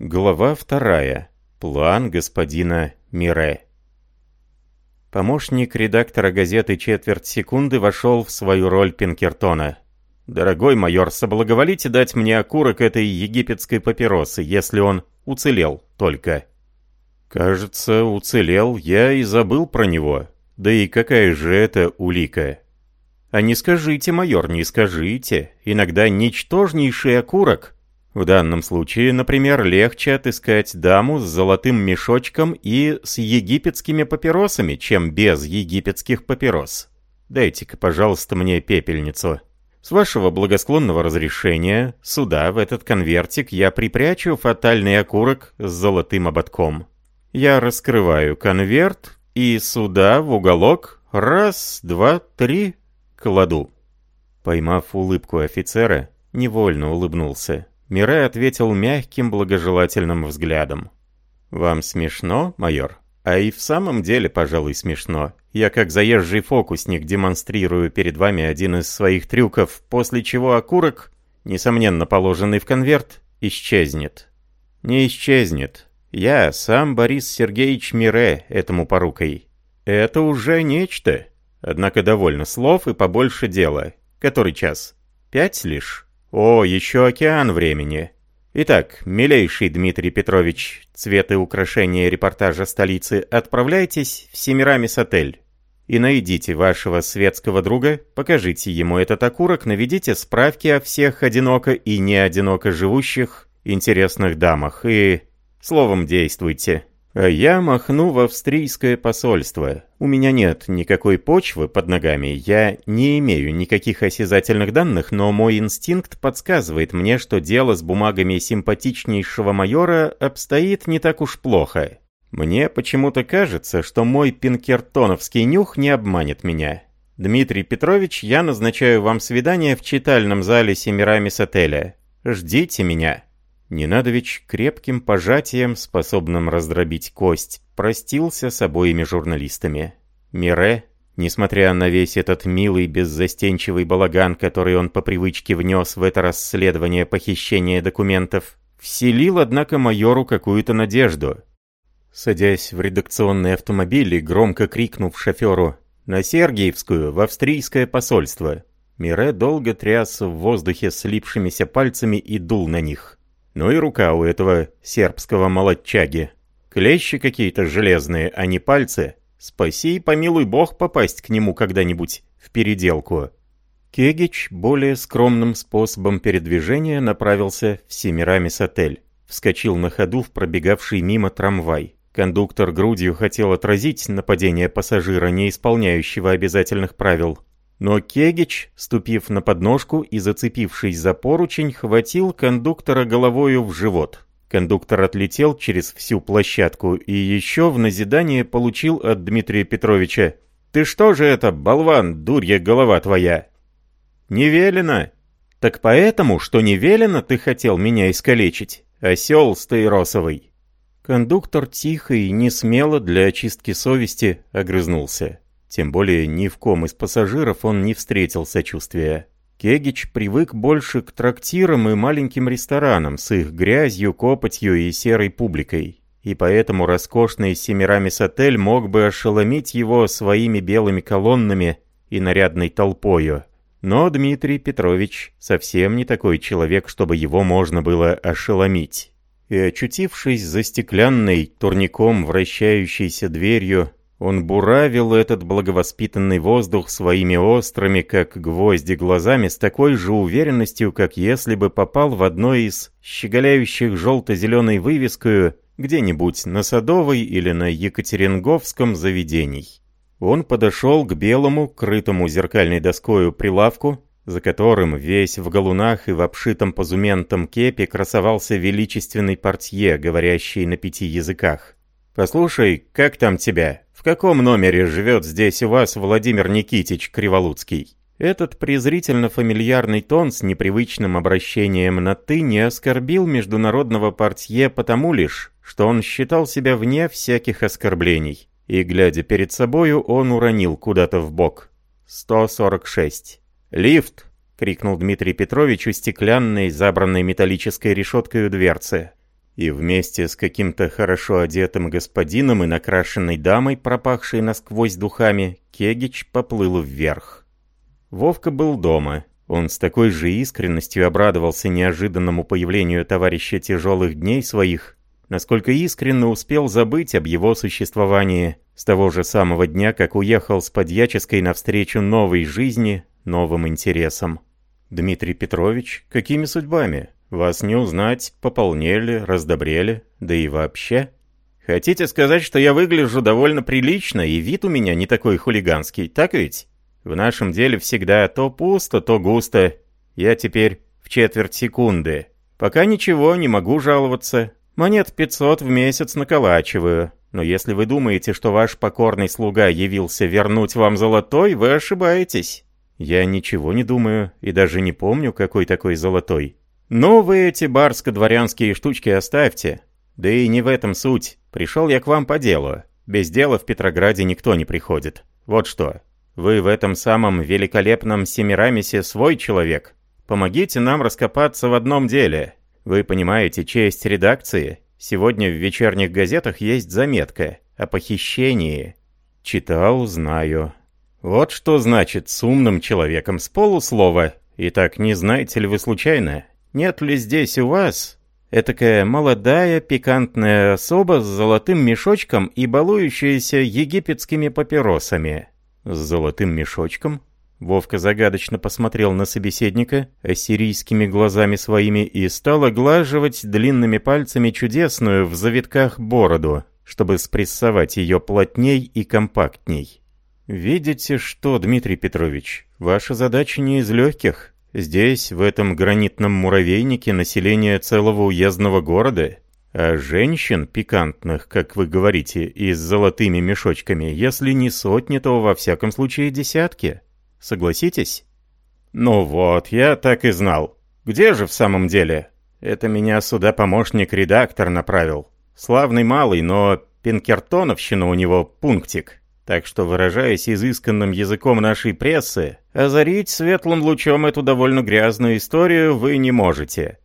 Глава вторая. План господина Мире. Помощник редактора газеты «Четверть секунды» вошел в свою роль Пинкертона. «Дорогой майор, соблаговолите дать мне окурок этой египетской папиросы, если он уцелел только». «Кажется, уцелел, я и забыл про него. Да и какая же это улика?» «А не скажите, майор, не скажите. Иногда ничтожнейший окурок в данном случае, например, легче отыскать даму с золотым мешочком и с египетскими папиросами, чем без египетских папирос. Дайте-ка, пожалуйста, мне пепельницу. С вашего благосклонного разрешения, сюда, в этот конвертик, я припрячу фатальный окурок с золотым ободком. Я раскрываю конверт и сюда, в уголок, раз, два, три, кладу. Поймав улыбку офицера, невольно улыбнулся. Мирай ответил мягким благожелательным взглядом. «Вам смешно, майор?» «А и в самом деле, пожалуй, смешно. Я как заезжий фокусник демонстрирую перед вами один из своих трюков, после чего окурок, несомненно положенный в конверт, исчезнет». «Не исчезнет. Я сам Борис Сергеевич Мире этому порукой. Это уже нечто. Однако довольно слов и побольше дела. Который час? Пять лишь?» О, еще океан времени. Итак, милейший Дмитрий Петрович, цветы украшения репортажа столицы, отправляйтесь в Семирамис-отель и найдите вашего светского друга, покажите ему этот окурок, наведите справки о всех одиноко и не одиноко живущих интересных дамах и... Словом, действуйте. Я махну в австрийское посольство. У меня нет никакой почвы под ногами, я не имею никаких осязательных данных, но мой инстинкт подсказывает мне, что дело с бумагами симпатичнейшего майора обстоит не так уж плохо. Мне почему-то кажется, что мой пинкертоновский нюх не обманет меня. Дмитрий Петрович, я назначаю вам свидание в читальном зале Семирамис отеля. Ждите меня. Ненадович крепким пожатием, способным раздробить кость, простился с обоими журналистами. Мире, несмотря на весь этот милый беззастенчивый балаган, который он по привычке внес в это расследование похищения документов, вселил, однако, майору какую-то надежду. Садясь в редакционный автомобиль и громко крикнув шоферу «На Сергиевскую, в австрийское посольство!», Мире долго тряс в воздухе слипшимися пальцами и дул на них. Ну и рука у этого сербского молодчаги. Клещи какие-то железные, а не пальцы. Спаси и помилуй бог попасть к нему когда-нибудь в переделку. Кегич более скромным способом передвижения направился в Семирамис-отель. Вскочил на ходу в пробегавший мимо трамвай. Кондуктор грудью хотел отразить нападение пассажира, не исполняющего обязательных правил. Но Кегич, ступив на подножку и зацепившись за поручень, хватил кондуктора головою в живот. Кондуктор отлетел через всю площадку и еще в назидание получил от Дмитрия Петровича. «Ты что же это, болван, дурья голова твоя?» «Не велено!» «Так поэтому, что не велено, ты хотел меня искалечить, осел стаиросовый!» Кондуктор тихо и не смело для очистки совести огрызнулся. Тем более ни в ком из пассажиров он не встретил сочувствия. Кегич привык больше к трактирам и маленьким ресторанам с их грязью, копотью и серой публикой. И поэтому роскошный Семирамис-отель мог бы ошеломить его своими белыми колоннами и нарядной толпою. Но Дмитрий Петрович совсем не такой человек, чтобы его можно было ошеломить. И очутившись за стеклянной, турником вращающейся дверью, он буравил этот благовоспитанный воздух своими острыми, как гвозди, глазами с такой же уверенностью, как если бы попал в одно из щеголяющих желто-зеленой вывескою где-нибудь на Садовой или на Екатеринговском заведений. Он подошел к белому, крытому зеркальной доскою прилавку, за которым весь в галунах и в обшитом позументом кепе красовался величественный портье, говорящий на пяти языках. «Послушай, как там тебя?» В каком номере живет здесь у вас Владимир Никитич Криволуцкий? Этот презрительно-фамильярный тон с непривычным обращением на «ты» не оскорбил международного портье потому лишь, что он считал себя вне всяких оскорблений. И, глядя перед собою, он уронил куда-то в бок. 146. «Лифт!» — крикнул Дмитрий Петрович у стеклянной, забранной металлической решеткой дверцы. И вместе с каким-то хорошо одетым господином и накрашенной дамой, пропахшей насквозь духами, Кегич поплыл вверх. Вовка был дома. Он с такой же искренностью обрадовался неожиданному появлению товарища тяжелых дней своих, насколько искренне успел забыть об его существовании с того же самого дня, как уехал с подьяческой навстречу новой жизни, новым интересам. «Дмитрий Петрович, какими судьбами? Вас не узнать, пополнели, раздобрели, да и вообще...» «Хотите сказать, что я выгляжу довольно прилично, и вид у меня не такой хулиганский, так ведь? В нашем деле всегда то пусто, то густо. Я теперь в четверть секунды. Пока ничего, не могу жаловаться. Монет 500 в месяц наколачиваю. Но если вы думаете, что ваш покорный слуга явился вернуть вам золотой, вы ошибаетесь. Я ничего не думаю и даже не помню, какой такой золотой. Но вы эти барско-дворянские штучки оставьте. Да и не в этом суть. Пришел я к вам по делу. Без дела в Петрограде никто не приходит. Вот что. Вы в этом самом великолепном Семирамисе свой человек. Помогите нам раскопаться в одном деле. Вы понимаете честь редакции? Сегодня в вечерних газетах есть заметка о похищении. Читал, знаю. Вот что значит с умным человеком с полуслова. Итак, не знаете ли вы случайно, нет ли здесь у вас этакая молодая пикантная особа с золотым мешочком и балующаяся египетскими папиросами? С золотым мешочком? Вовка загадочно посмотрел на собеседника ассирийскими глазами своими и стал оглаживать длинными пальцами чудесную в завитках бороду, чтобы спрессовать ее плотней и компактней. «Видите что, Дмитрий Петрович, ваша задача не из легких. Здесь, в этом гранитном муравейнике, население целого уездного города, а женщин пикантных, как вы говорите, и с золотыми мешочками, если не сотни, то во всяком случае десятки». Согласитесь? Ну вот, я так и знал. Где же в самом деле? Это меня сюда помощник-редактор направил. Славный малый, но пинкертоновщина у него пунктик. Так что, выражаясь изысканным языком нашей прессы, озарить светлым лучом эту довольно грязную историю вы не можете.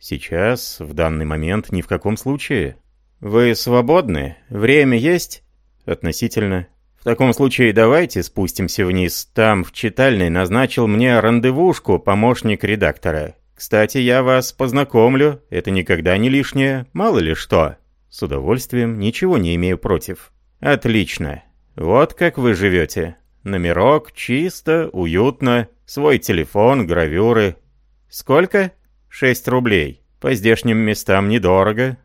Сейчас, в данный момент, ни в каком случае. Вы свободны? Время есть? Относительно. В таком случае давайте спустимся вниз. Там, в читальной, назначил мне рандевушку помощник редактора. Кстати, я вас познакомлю, это никогда не лишнее, мало ли что. С удовольствием, ничего не имею против. Отлично. Вот как вы живете. Номерок, чисто, уютно, свой телефон, гравюры. Сколько? Шесть рублей. По здешним местам недорого,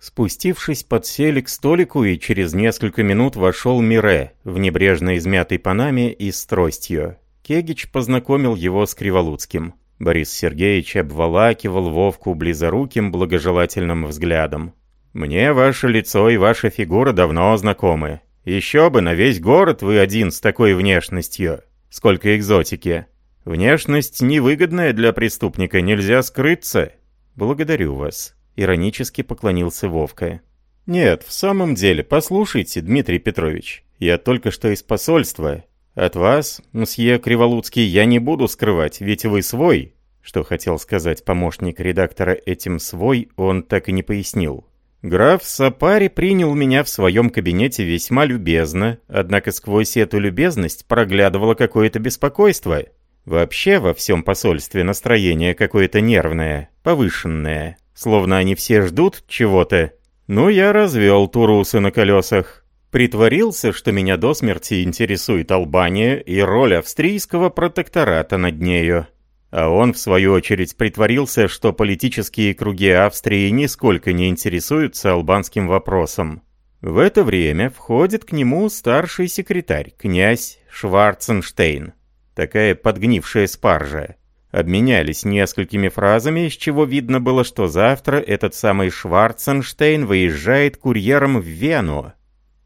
Спустившись, подсели к столику и через несколько минут вошел Мире в небрежно измятой панаме и с тростью. Кегич познакомил его с Криволуцким. Борис Сергеевич обволакивал Вовку близоруким благожелательным взглядом. «Мне ваше лицо и ваша фигура давно знакомы. Еще бы, на весь город вы один с такой внешностью. Сколько экзотики. Внешность невыгодная для преступника, нельзя скрыться. Благодарю вас». Иронически поклонился Вовка. «Нет, в самом деле, послушайте, Дмитрий Петрович, я только что из посольства. От вас, мсье Криволуцкий, я не буду скрывать, ведь вы свой». Что хотел сказать помощник редактора этим «свой», он так и не пояснил. Граф Сапари принял меня в своем кабинете весьма любезно, однако сквозь эту любезность проглядывало какое-то беспокойство. Вообще во всем посольстве настроение какое-то нервное, повышенное. Словно они все ждут чего-то. Ну, я развел турусы на колесах. Притворился, что меня до смерти интересует Албания и роль австрийского протектората над нею. А он, в свою очередь, притворился, что политические круги Австрии нисколько не интересуются албанским вопросом. В это время входит к нему старший секретарь, князь Шварценштейн. Такая подгнившая спаржа обменялись несколькими фразами, из чего видно было, что завтра этот самый Шварценштейн выезжает курьером в Вену.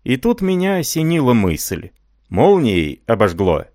И тут меня осенила мысль. Молнией обожгло.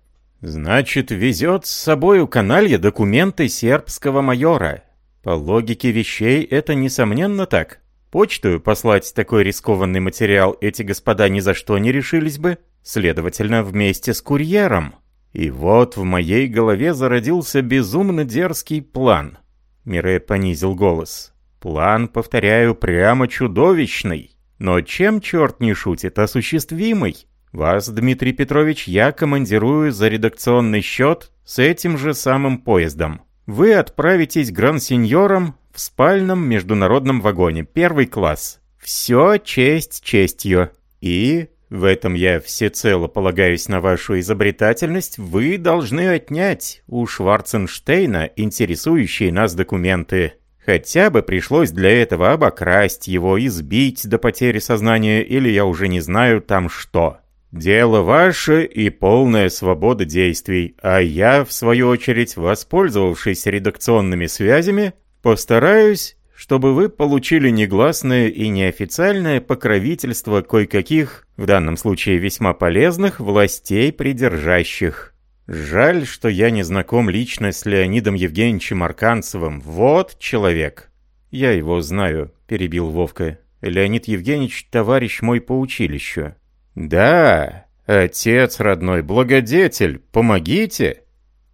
Значит, везет с собой у каналья документы сербского майора. По логике вещей это несомненно так. Почту послать такой рискованный материал эти господа ни за что не решились бы, следовательно, вместе с курьером. И вот в моей голове зародился безумно дерзкий план. Мире понизил голос. План, повторяю, прямо чудовищный. Но чем черт не шутит, осуществимый? Вас, Дмитрий Петрович, я командирую за редакционный счет с этим же самым поездом. Вы отправитесь гран-сеньором в спальном международном вагоне, первый класс. Все честь честью. И, в этом я всецело полагаюсь на вашу изобретательность, вы должны отнять у Шварценштейна интересующие нас документы. Хотя бы пришлось для этого обокрасть его, избить до потери сознания или я уже не знаю там что. Дело ваше и полная свобода действий, а я, в свою очередь, воспользовавшись редакционными связями, постараюсь, чтобы вы получили негласное и неофициальное покровительство кое-каких, в данном случае весьма полезных, властей придержащих. Жаль, что я не знаком лично с Леонидом Евгеньевичем Арканцевым. Вот человек. Я его знаю, перебил Вовка. Леонид Евгеньевич — товарищ мой по училищу. «Да, отец родной, благодетель, помогите!»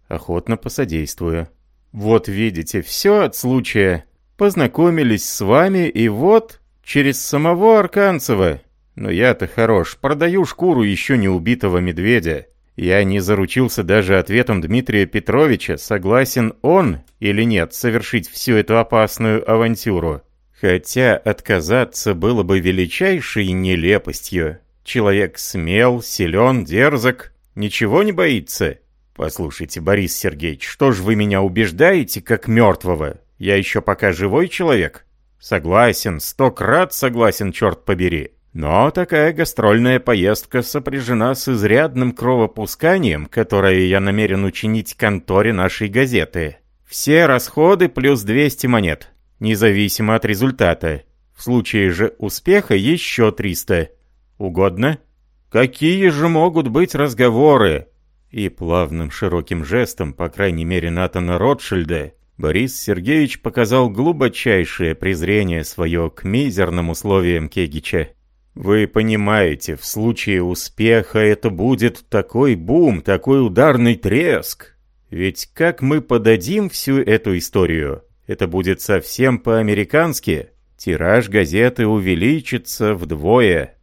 Охотно посодействую. «Вот видите, все от случая. Познакомились с вами, и вот, через самого Арканцева. Но я-то хорош, продаю шкуру еще не убитого медведя. Я не заручился даже ответом Дмитрия Петровича, согласен он или нет совершить всю эту опасную авантюру. Хотя отказаться было бы величайшей нелепостью. Человек смел, силен, дерзок, ничего не боится. Послушайте, Борис Сергеевич, что ж вы меня убеждаете, как мертвого? Я еще пока живой человек? Согласен, сто крат согласен, черт побери. Но такая гастрольная поездка сопряжена с изрядным кровопусканием, которое я намерен учинить конторе нашей газеты. Все расходы плюс 200 монет, независимо от результата. В случае же успеха еще 300. Угодно? Какие же могут быть разговоры? И плавным широким жестом, по крайней мере Натана Ротшильда, Борис Сергеевич показал глубочайшее презрение свое к мизерным условиям Кегича. Вы понимаете, в случае успеха это будет такой бум, такой ударный треск. Ведь как мы подадим всю эту историю? Это будет совсем по-американски. Тираж газеты увеличится вдвое.